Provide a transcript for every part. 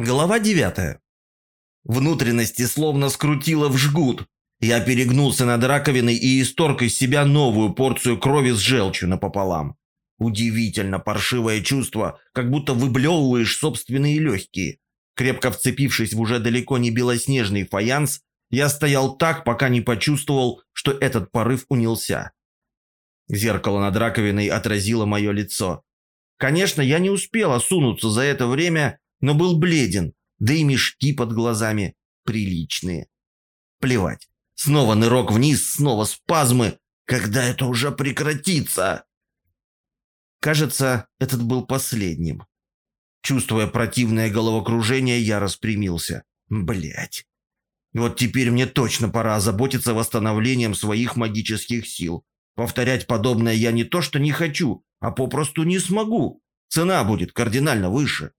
Глава 9. Внутренности словно скрутило в жгут. Я перегнулся над раковиной и исторг из себя новую порцию крови с желчью напополам. Удивительно паршивое чувство, как будто выблевываешь собственные легкие. Крепко вцепившись в уже далеко не белоснежный фаянс, я стоял так, пока не почувствовал, что этот порыв унялся. Зеркало над раковиной отразило мое лицо. Конечно, я не успел осунуться за это время, но был бледен, да и мешки под глазами приличные. Плевать. Снова нырок вниз, снова спазмы. Когда это уже прекратится? Кажется, этот был последним. Чувствуя противное головокружение, я распрямился. Блять. Вот теперь мне точно пора озаботиться восстановлением своих магических сил. Повторять подобное я не то что не хочу, а попросту не смогу. Цена будет кардинально выше.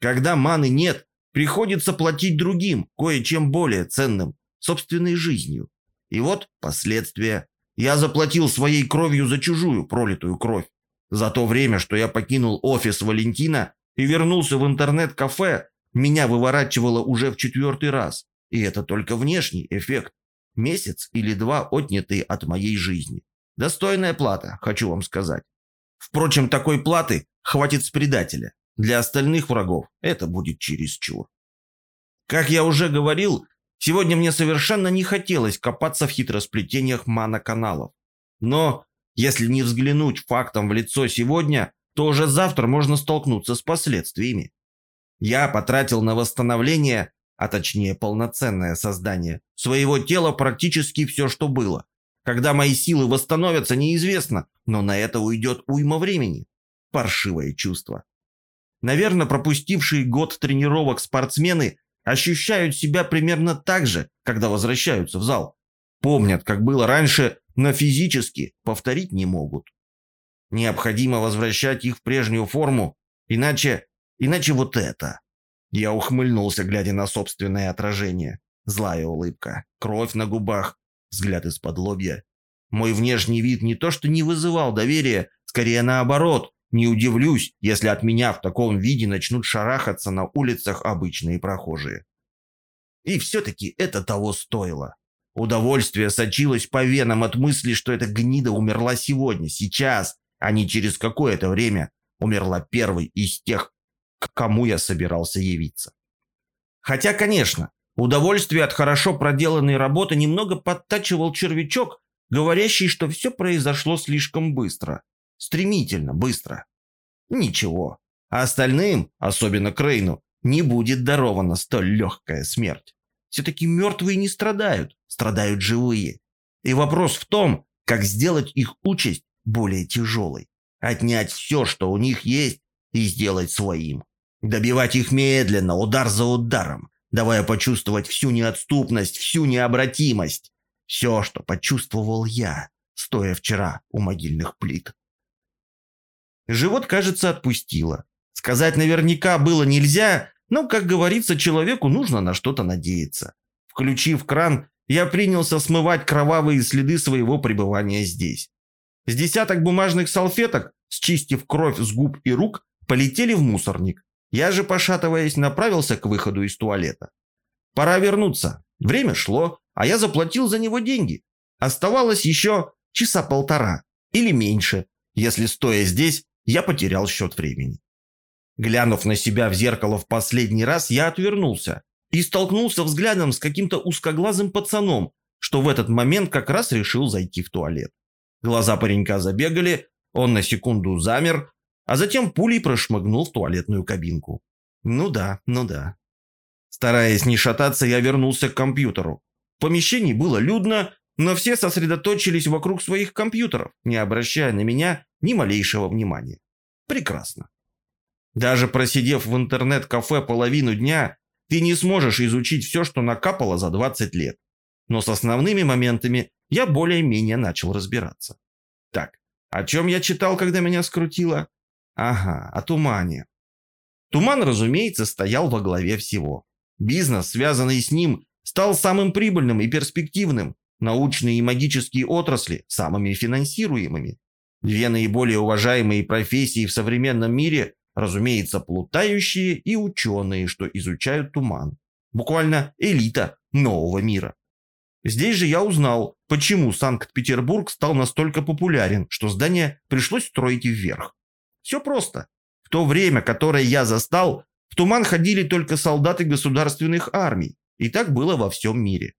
Когда маны нет, приходится платить другим, кое-чем более ценным, собственной жизнью. И вот последствия. Я заплатил своей кровью за чужую пролитую кровь. За то время, что я покинул офис Валентина и вернулся в интернет-кафе, меня выворачивало уже в четвертый раз. И это только внешний эффект. Месяц или два отнятые от моей жизни. Достойная плата, хочу вам сказать. Впрочем, такой платы хватит с предателя. Для остальных врагов это будет чересчур. Как я уже говорил, сегодня мне совершенно не хотелось копаться в хитросплетениях маноканалов. Но если не взглянуть фактом в лицо сегодня, то уже завтра можно столкнуться с последствиями. Я потратил на восстановление, а точнее полноценное создание, своего тела практически все, что было. Когда мои силы восстановятся, неизвестно, но на это уйдет уйма времени. Паршивое чувство. Наверное, пропустившие год тренировок спортсмены ощущают себя примерно так же, когда возвращаются в зал. Помнят, как было раньше, но физически повторить не могут. Необходимо возвращать их в прежнюю форму, иначе... иначе вот это. Я ухмыльнулся, глядя на собственное отражение. Злая улыбка, кровь на губах, взгляд из-под лобья. Мой внешний вид не то что не вызывал доверия, скорее наоборот, не удивлюсь, если от меня в таком виде начнут шарахаться на улицах обычные прохожие. И все-таки это того стоило. Удовольствие сочилось по венам от мысли, что эта гнида умерла сегодня, сейчас, а не через какое-то время. Умерла первой из тех, к кому я собирался явиться. Хотя, конечно, удовольствие от хорошо проделанной работы немного подтачивал червячок, говорящий, что все произошло слишком быстро. Стремительно, быстро. Ничего. А остальным, особенно Крейну, не будет дарована столь легкая смерть. Все-таки мертвые не страдают, страдают живые. И вопрос в том, как сделать их участь более тяжелой. Отнять все, что у них есть, и сделать своим. Добивать их медленно, удар за ударом, давая почувствовать всю неотступность, всю необратимость. Все, что почувствовал я, стоя вчера у могильных плит. Живот, кажется, отпустило. Сказать наверняка было нельзя, но, как говорится, человеку нужно на что-то надеяться. Включив кран, я принялся смывать кровавые следы своего пребывания здесь. С десяток бумажных салфеток, счистив кровь с губ и рук, полетели в мусорник. Я же, пошатываясь, направился к выходу из туалета. Пора вернуться. Время шло, а я заплатил за него деньги. Оставалось еще часа полтора или меньше, если, стоя здесь, я потерял счет времени. Глянув на себя в зеркало в последний раз, я отвернулся и столкнулся взглядом с каким-то узкоглазым пацаном, что в этот момент как раз решил зайти в туалет. Глаза паренька забегали, он на секунду замер, а затем пулей прошмыгнул в туалетную кабинку. Ну да, ну да. Стараясь не шататься, я вернулся к компьютеру. В помещении было людно, но все сосредоточились вокруг своих компьютеров, не обращая на меня ни малейшего внимания. Прекрасно. Даже просидев в интернет-кафе половину дня, ты не сможешь изучить все, что накапало за 20 лет. Но с основными моментами я более-менее начал разбираться. Так, о чем я читал, когда меня скрутило? Ага, о тумане. Туман, разумеется, стоял во главе всего. Бизнес, связанный с ним, стал самым прибыльным и перспективным, научные и магические отрасли – самыми финансируемыми. Две наиболее уважаемые профессии в современном мире разумеется, плутающие и ученые, что изучают туман. Буквально элита нового мира. Здесь же я узнал, почему Санкт-Петербург стал настолько популярен, что здание пришлось строить вверх. Все просто. В то время, которое я застал, в туман ходили только солдаты государственных армий, и так было во всем мире.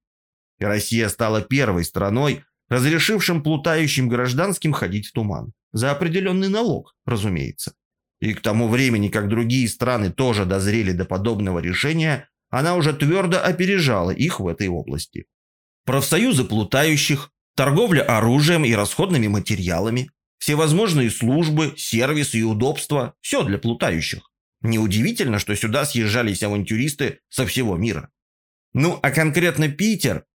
И Россия стала первой страной, разрешившим плутающим гражданским ходить в туман. За определенный налог, разумеется. И к тому времени, как другие страны тоже дозрели до подобного решения, она уже твердо опережала их в этой области. Профсоюзы плутающих, торговля оружием и расходными материалами, всевозможные службы, сервисы и удобства – все для плутающих. Неудивительно, что сюда съезжались авантюристы со всего мира. Ну, а конкретно Питер.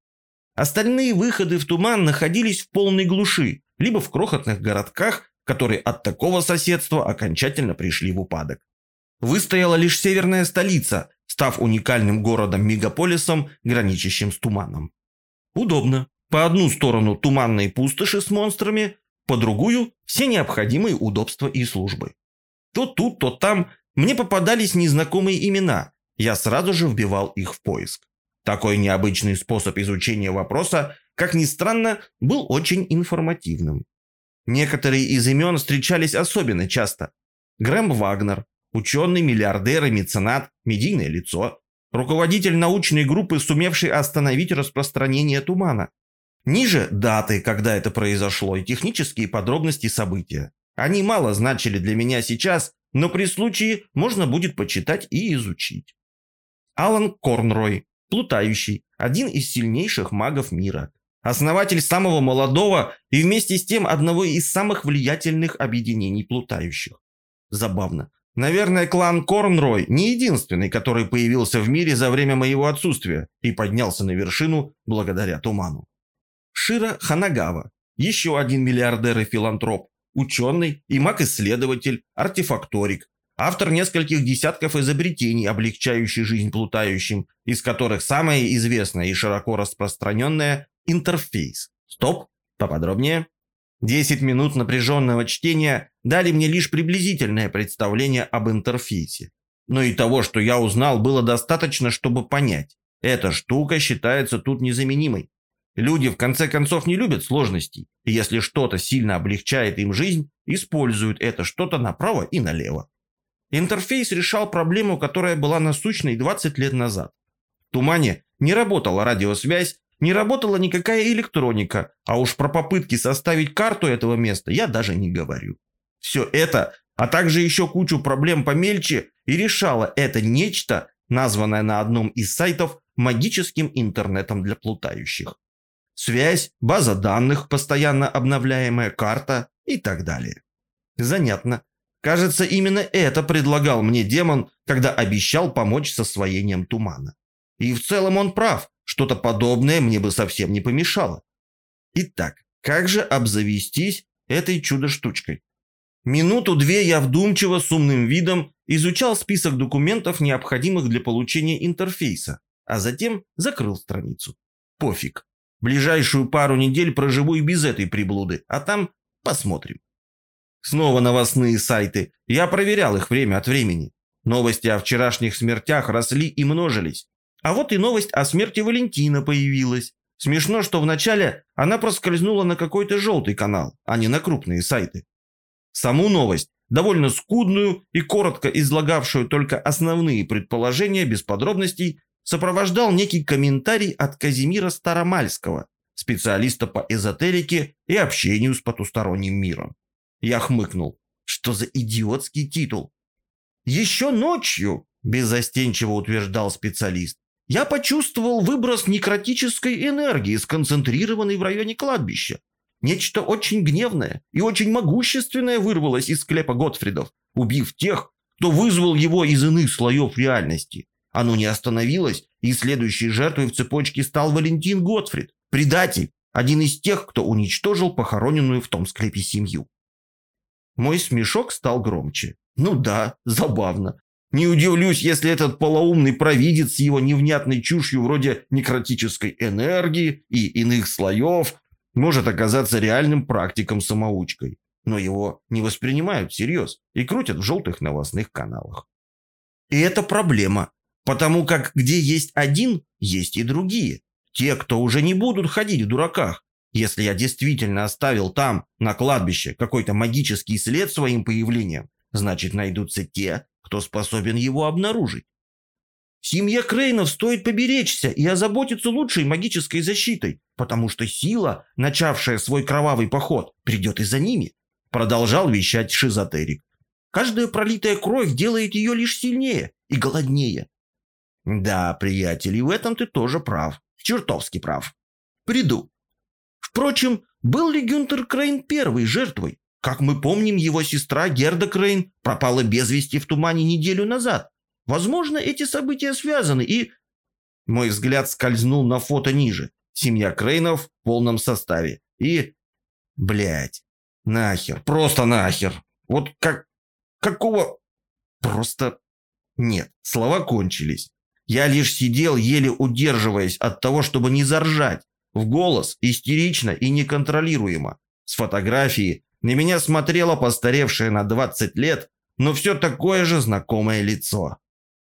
Остальные выходы в туман находились в полной глуши, либо в крохотных городках, которые от такого соседства окончательно пришли в упадок. Выстояла лишь северная столица, став уникальным городом-мегаполисом, граничащим с туманом. Удобно. По одну сторону туманные пустоши с монстрами, по другую – все необходимые удобства и службы. То тут, то там мне попадались незнакомые имена, я сразу же вбивал их в поиск. Такой необычный способ изучения вопроса, как ни странно, был очень информативным. Некоторые из имен встречались особенно часто. Грэм Вагнер, ученый, миллиардер и меценат, медийное лицо, руководитель научной группы, сумевший остановить распространение тумана. Ниже даты, когда это произошло, и технические подробности события. Они мало значили для меня сейчас, но при случае можно будет почитать и изучить. Алан Корнрой, плутающий, один из сильнейших магов мира, основатель самого молодого и вместе с тем одного из самых влиятельных объединений плутающих. Забавно. Наверное, клан Корнрой не единственный, который появился в мире за время моего отсутствия и поднялся на вершину благодаря туману. Шира Ханагава, еще один миллиардер и филантроп, ученый и маг-исследователь, артефакторик, автор нескольких десятков изобретений, облегчающих жизнь плутающим, из которых самое известное и широко распространенное Интерфейс. Стоп, поподробнее. Десять минут напряженного чтения дали мне лишь приблизительное представление об интерфейсе. Но и того, что я узнал, было достаточно, чтобы понять. Эта штука считается тут незаменимой. Люди в конце концов не любят сложностей, и если что-то сильно облегчает им жизнь, используют это что-то направо и налево. Интерфейс решал проблему, которая была насущной 20 лет назад. В Тумане не работала радиосвязь, не работала никакая электроника, а уж про попытки составить карту этого места я даже не говорю. Все это, а также еще кучу проблем помельче, и решало это нечто, названное на одном из сайтов магическим интернетом для плутающих. Связь, база данных, постоянно обновляемая карта и так далее. Занятно. Кажется, именно это предлагал мне демон, когда обещал помочь с освоением тумана. И в целом он прав. Что-то подобное мне бы совсем не помешало. Итак, как же обзавестись этой чудо-штучкой? Минуту-две я вдумчиво с умным видом изучал список документов, необходимых для получения интерфейса, а затем закрыл страницу. Пофиг. Ближайшую пару недель проживу и без этой приблуды, а там посмотрим. Снова новостные сайты. Я проверял их время от времени. Новости о вчерашних смертях росли и множились. А вот и новость о смерти Валентина появилась. Смешно, что вначале она проскользнула на какой-то желтый канал, а не на крупные сайты. Саму новость, довольно скудную и коротко излагавшую только основные предположения без подробностей, сопровождал некий комментарий от Казимира Старомальского, специалиста по эзотерике и общению с потусторонним миром. Я хмыкнул. Что за идиотский титул? «Еще ночью», – беззастенчиво утверждал специалист, я почувствовал выброс некротической энергии, сконцентрированной в районе кладбища. Нечто очень гневное и очень могущественное вырвалось из склепа Готфридов, убив тех, кто вызвал его из иных слоев реальности. Оно не остановилось, и следующей жертвой в цепочке стал Валентин Готфрид, предатель, один из тех, кто уничтожил похороненную в том склепе семью. Мой смешок стал громче. Ну да, забавно. Не удивлюсь, если этот полоумный провидец с его невнятной чушью вроде некротической энергии и иных слоев может оказаться реальным практиком-самоучкой. но его не воспринимают всерьез и крутят в желтых новостных каналах. И это проблема, потому как где есть один, есть и другие. Те, кто уже не будут ходить в дураках. Если я действительно оставил там, на кладбище, какой-то магический след своим появлением, значит найдутся те, кто способен его обнаружить. Семье Крейнов стоит поберечься и озаботиться лучшей магической защитой, потому что сила, начавшая свой кровавый поход, придет и за ними. Продолжал вещать шизотерик. Каждая пролитая кровь делает ее лишь сильнее и голоднее. Да, приятель, и в этом ты тоже прав. Чертовски прав. Приду. Впрочем, был ли Гюнтер Крейн первой жертвой? Как мы помним, его сестра Герда Крейн пропала без вести в тумане неделю назад. Возможно, эти события связаны и... Мой взгляд скользнул на фото ниже. Семья Крейнов в полном составе. И... Блять. Нахер. Просто нахер. Вот как... Какого... Просто... Нет. Слова кончились. Я лишь сидел, еле удерживаясь от того, чтобы не заржать. В голос, истерично и неконтролируемо. С фотографии на меня смотрело постаревшее на 20 лет, но все такое же знакомое лицо.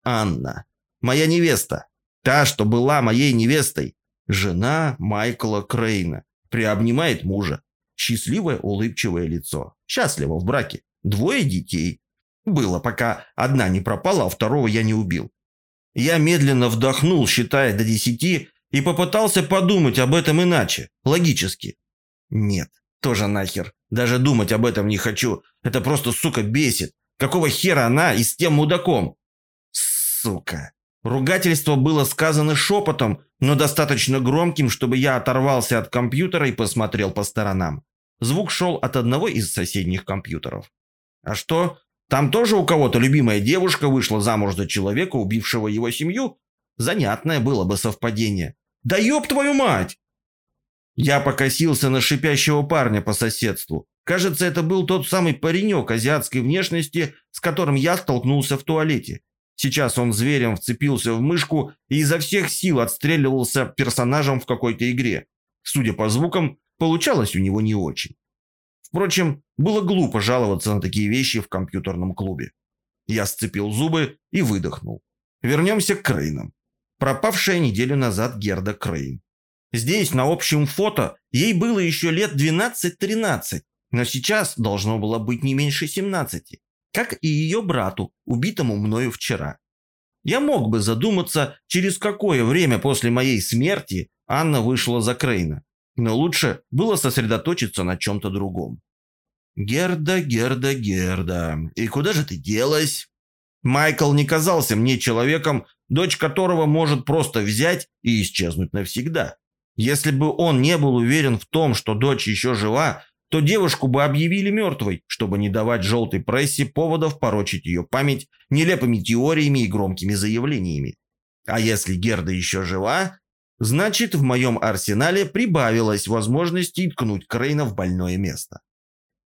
Анна. Моя невеста. Та, что была моей невестой. Жена Майкла Крейна. Приобнимает мужа. Счастливое улыбчивое лицо. Счастливо в браке. Двое детей. Было, пока одна не пропала, а второго я не убил. Я медленно вдохнул, считая до десяти, и попытался подумать об этом иначе, логически. Нет, тоже нахер. Даже думать об этом не хочу. Это просто, сука, бесит. Какого хера она и с тем мудаком? Сука. Ругательство было сказано шепотом, но достаточно громким, чтобы я оторвался от компьютера и посмотрел по сторонам. Звук шел от одного из соседних компьютеров. А что? Там тоже у кого-то любимая девушка вышла замуж за человека, убившего его семью? Занятное было бы совпадение. Да ёб твою мать! Я покосился на шипящего парня по соседству. Кажется, это был тот самый паренек азиатской внешности, с которым я столкнулся в туалете. Сейчас он зверем вцепился в мышку и изо всех сил отстреливался персонажем в какой-то игре. Судя по звукам, получалось у него не очень. Впрочем, было глупо жаловаться на такие вещи в компьютерном клубе. Я сцепил зубы и выдохнул. Вернемся к Крейнам. Пропавшая неделю назад Герда Крейн. Здесь, на общем фото, ей было еще лет 12-13, но сейчас должно было быть не меньше 17, как и ее брату, убитому мною вчера. Я мог бы задуматься, через какое время после моей смерти Анна вышла за Крейна, но лучше было сосредоточиться на чем-то другом. «Герда, Герда, Герда, и куда же ты делась?» Майкл не казался мне человеком, дочь которого может просто взять и исчезнуть навсегда. Если бы он не был уверен в том, что дочь еще жива, то девушку бы объявили мертвой, чтобы не давать желтой прессе поводов порочить ее память нелепыми теориями и громкими заявлениями. А если Герда еще жива, значит в моем арсенале прибавилось возможностей ткнуть Крейна в больное место.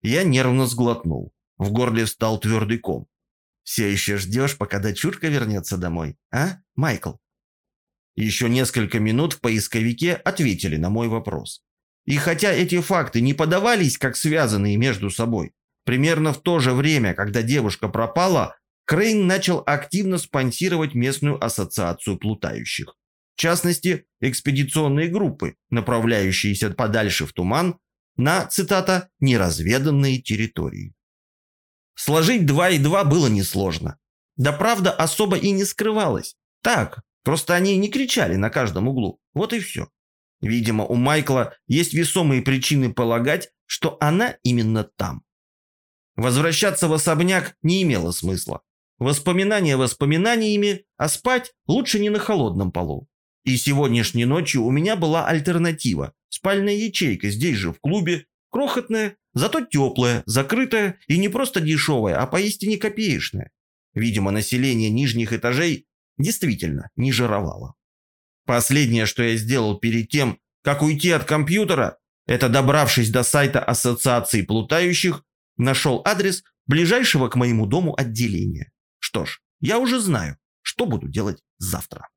Я нервно сглотнул. В горле встал твердый ком. «Все еще ждешь, пока дочурка вернется домой, а, Майкл?» Еще несколько минут в поисковике ответили на мой вопрос. И хотя эти факты не подавались как связанные между собой, примерно в то же время, когда девушка пропала, Крейн начал активно спонсировать местную ассоциацию плутающих. В частности, экспедиционные группы, направляющиеся подальше в туман на, цитата, «неразведанные территории». Сложить два и два было несложно. Да правда особо и не скрывалась. Так, Просто они не кричали на каждом углу. Вот и все. Видимо, у Майкла есть весомые причины полагать, что она именно там. Возвращаться в особняк не имело смысла. Воспоминания воспоминаниями, а спать лучше не на холодном полу. И сегодняшней ночью у меня была альтернатива. Спальная ячейка здесь же, в клубе. Крохотная, зато теплая, закрытая и не просто дешевая, а поистине копеечная. Видимо, население нижних этажей действительно не жировала. Последнее, что я сделал перед тем, как уйти от компьютера, это добравшись до сайта Ассоциации плутающих, нашел адрес ближайшего к моему дому отделения. Что ж, я уже знаю, что буду делать завтра.